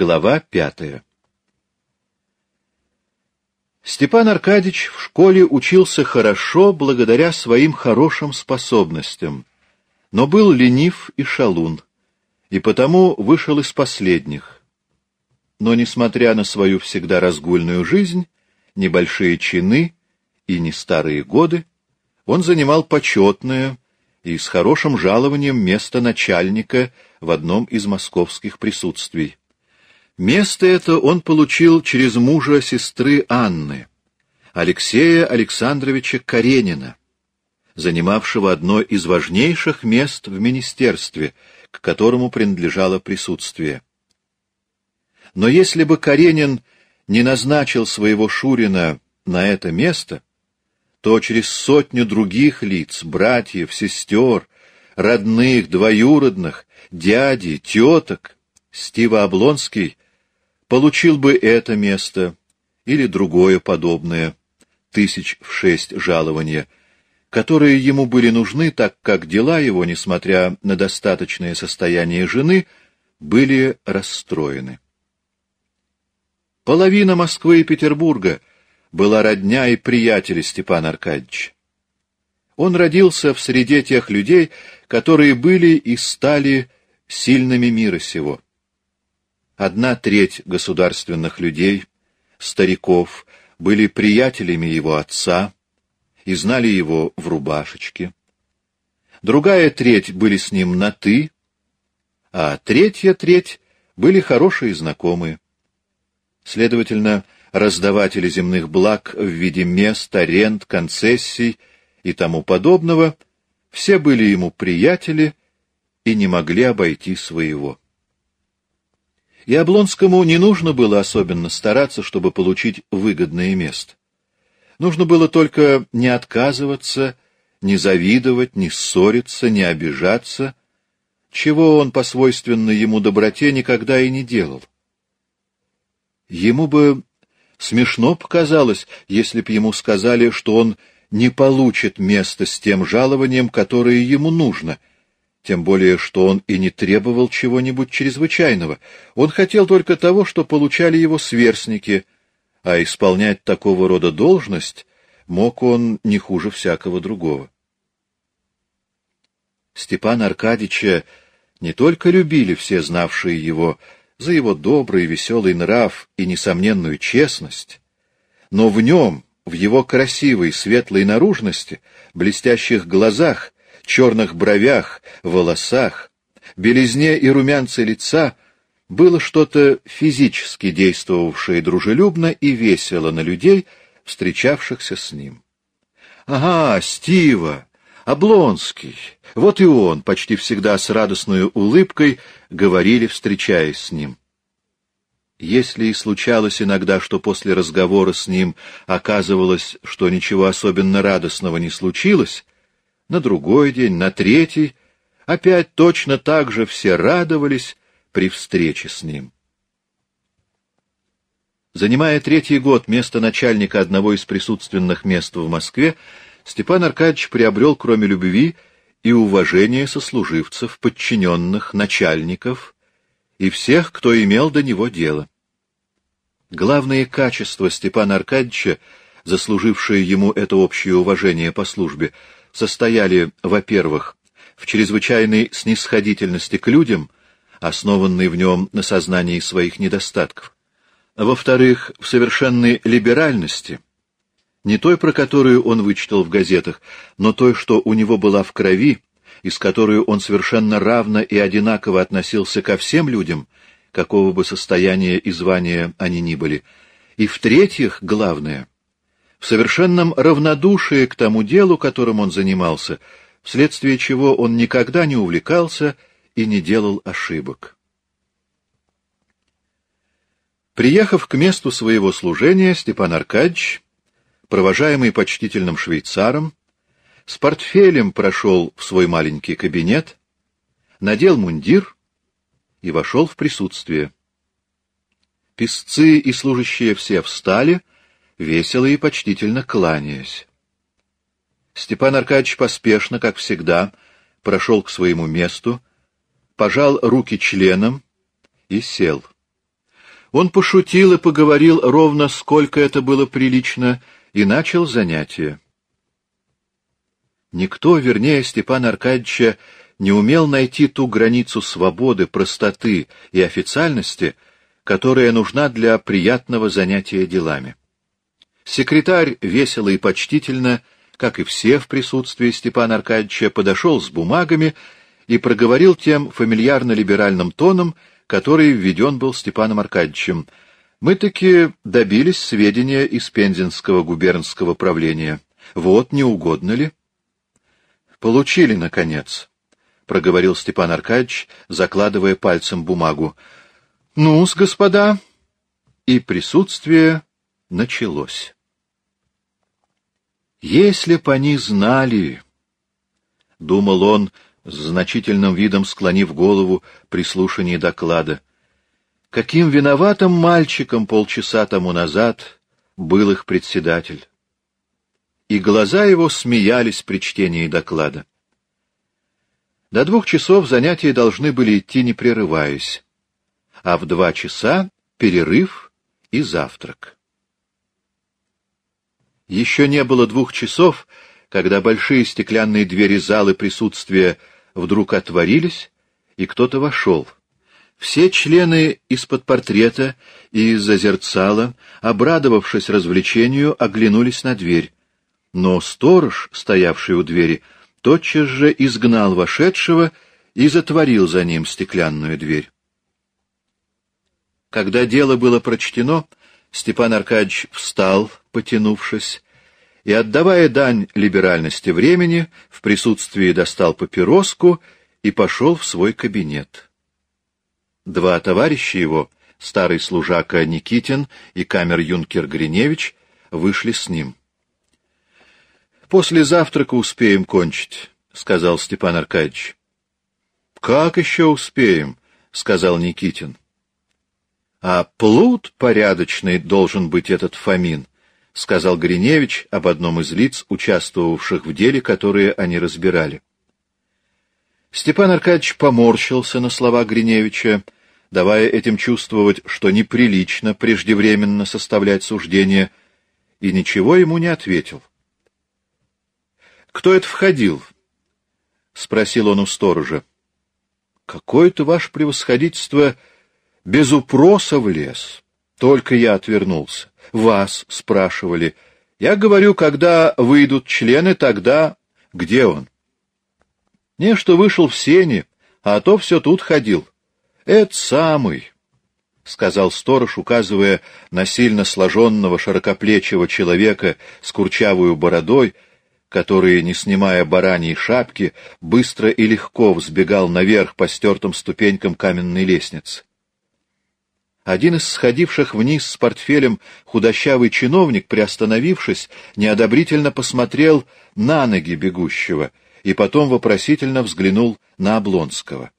Глава пятая Степан Аркадьевич в школе учился хорошо благодаря своим хорошим способностям, но был ленив и шалун, и потому вышел из последних. Но, несмотря на свою всегда разгульную жизнь, небольшие чины и не старые годы, он занимал почетное и с хорошим жалованием место начальника в одном из московских присутствий. Место это он получил через мужа сестры Анны, Алексея Александровича Каренина, занимавшего одно из важнейших мест в министерстве, к которому принадлежало присутствие. Но если бы Каренин не назначил своего Шурина на это место, то через сотню других лиц, братьев, сестер, родных, двоюродных, дядей, теток, Стива Облонский получил бы это место или другое подобное, тысяч в шесть жалования, которые ему были нужны, так как дела его, несмотря на достаточное состояние жены, были расстроены. Половина Москвы и Петербурга была родня и приятели Степана Аркадьевича. Он родился в среде тех людей, которые были и стали сильными мира сего. Одна треть государственных людей, стариков, были приятелями его отца и знали его в рубашечке. Другая треть были с ним на «ты», а третья треть были хорошие знакомые. Следовательно, раздаватели земных благ в виде мест, аренд, концессий и тому подобного, все были ему приятели и не могли обойти своего. И Облонскому не нужно было особенно стараться, чтобы получить выгодное место. Нужно было только не отказываться, не завидовать, не ссориться, не обижаться, чего он по свойственной ему доброте никогда и не делал. Ему бы смешно показалось, если б ему сказали, что он не получит место с тем жалованием, которое ему нужно, тем более, что он и не требовал чего-нибудь чрезвычайного. Он хотел только того, что получали его сверстники, а исполнять такого рода должность мог он не хуже всякого другого. Степан Аркадьича не только любили все знавшие его за его добрый веселый нрав и несомненную честность, но в нем, в его красивой светлой наружности, блестящих глазах, черных бровях, волосах, белизне и румянце лица было что-то физически действовавшее дружелюбно и весело на людей, встречавшихся с ним. «Ага, Стива! Облонский! Вот и он!» — почти всегда с радостной улыбкой говорили, встречаясь с ним. Если и случалось иногда, что после разговора с ним оказывалось, что ничего особенно радостного не случилось, на другой день, на третий, опять точно так же все радовались при встрече с ним. Занимая третий год место начальника одного из присутственных мест в Москве, Степан Аркадьевич приобрел, кроме любви, и уважение сослуживцев, подчиненных, начальников и всех, кто имел до него дело. Главные качества Степана Аркадьевича, заслужившие ему это общее уважение по службе, состояли, во-первых, в чрезвычайной снисходительности к людям, основанной в нем на сознании своих недостатков, во-вторых, в совершенной либеральности, не той, про которую он вычитал в газетах, но той, что у него была в крови, и с которой он совершенно равно и одинаково относился ко всем людям, какого бы состояния и звания они ни были, и, в-третьих, главное — в совершенном равнодушии к тому делу, которым он занимался, вследствие чего он никогда не увлекался и не делал ошибок. Приехав к месту своего служения, Степан Аркадьевич, провожаемый почтительным швейцаром, с портфелем прошел в свой маленький кабинет, надел мундир и вошел в присутствие. Песцы и служащие все встали — весело и почтительно кланяясь. Степан Аркадьевич поспешно, как всегда, прошел к своему месту, пожал руки членам и сел. Он пошутил и поговорил ровно, сколько это было прилично, и начал занятие. Никто, вернее Степана Аркадьевича, не умел найти ту границу свободы, простоты и официальности, которая нужна для приятного занятия делами. Секретарь весело и почтительно, как и все в присутствии Степана Аркадьевича, подошел с бумагами и проговорил тем фамильярно-либеральным тоном, который введен был Степаном Аркадьевичем. Мы таки добились сведения из Пензенского губернского правления. Вот, не угодно ли? Получили, наконец, — проговорил Степан Аркадьевич, закладывая пальцем бумагу. Ну-с, господа. И присутствие началось. Если б они знали, — думал он, с значительным видом склонив голову при слушании доклада, — каким виноватым мальчиком полчаса тому назад был их председатель и глаза его смеялись при чтении доклада. До двух часов занятия должны были идти не прерываясь, а в два часа перерыв и завтрак. Еще не было двух часов, когда большие стеклянные двери залы присутствия вдруг отворились, и кто-то вошел. Все члены из-под портрета и из-за зерцала, обрадовавшись развлечению, оглянулись на дверь. Но сторож, стоявший у двери, тотчас же изгнал вошедшего и затворил за ним стеклянную дверь. Когда дело было прочтено, Степан Аркадьевич встал, потянувшись, и, отдавая дань либеральности времени, в присутствии достал папироску и пошел в свой кабинет. Два товарища его, старый служака Никитин и камер-юнкер Гриневич, вышли с ним. После завтрака успеем кончить, — сказал Степан Аркадьевич. — Как еще успеем? — сказал Никитин. — А плут порядочный должен быть этот Фомин, — сказал Гриневич об одном из лиц, участвовавших в деле, которое они разбирали. Степан Аркадьевич поморщился на слова Гриневича, давая этим чувствовать, что неприлично преждевременно составлять суждения, и ничего ему не ответил. Кто это входил? — спросил он у сторожа. — Какое-то ваше превосходительство без упроса влез. Только я отвернулся. Вас спрашивали. Я говорю, когда выйдут члены, тогда... Где он? Не, что вышел в сене, а то все тут ходил. Это самый, — сказал сторож, указывая на сильно сложенного широкоплечего человека с курчавую бородой, который, не снимая бараньей шапки, быстро и легко взбегал наверх по стертым ступенькам каменной лестницы. Один из сходивших вниз с портфелем худощавый чиновник, приостановившись, неодобрительно посмотрел на ноги бегущего и потом вопросительно взглянул на Облонского.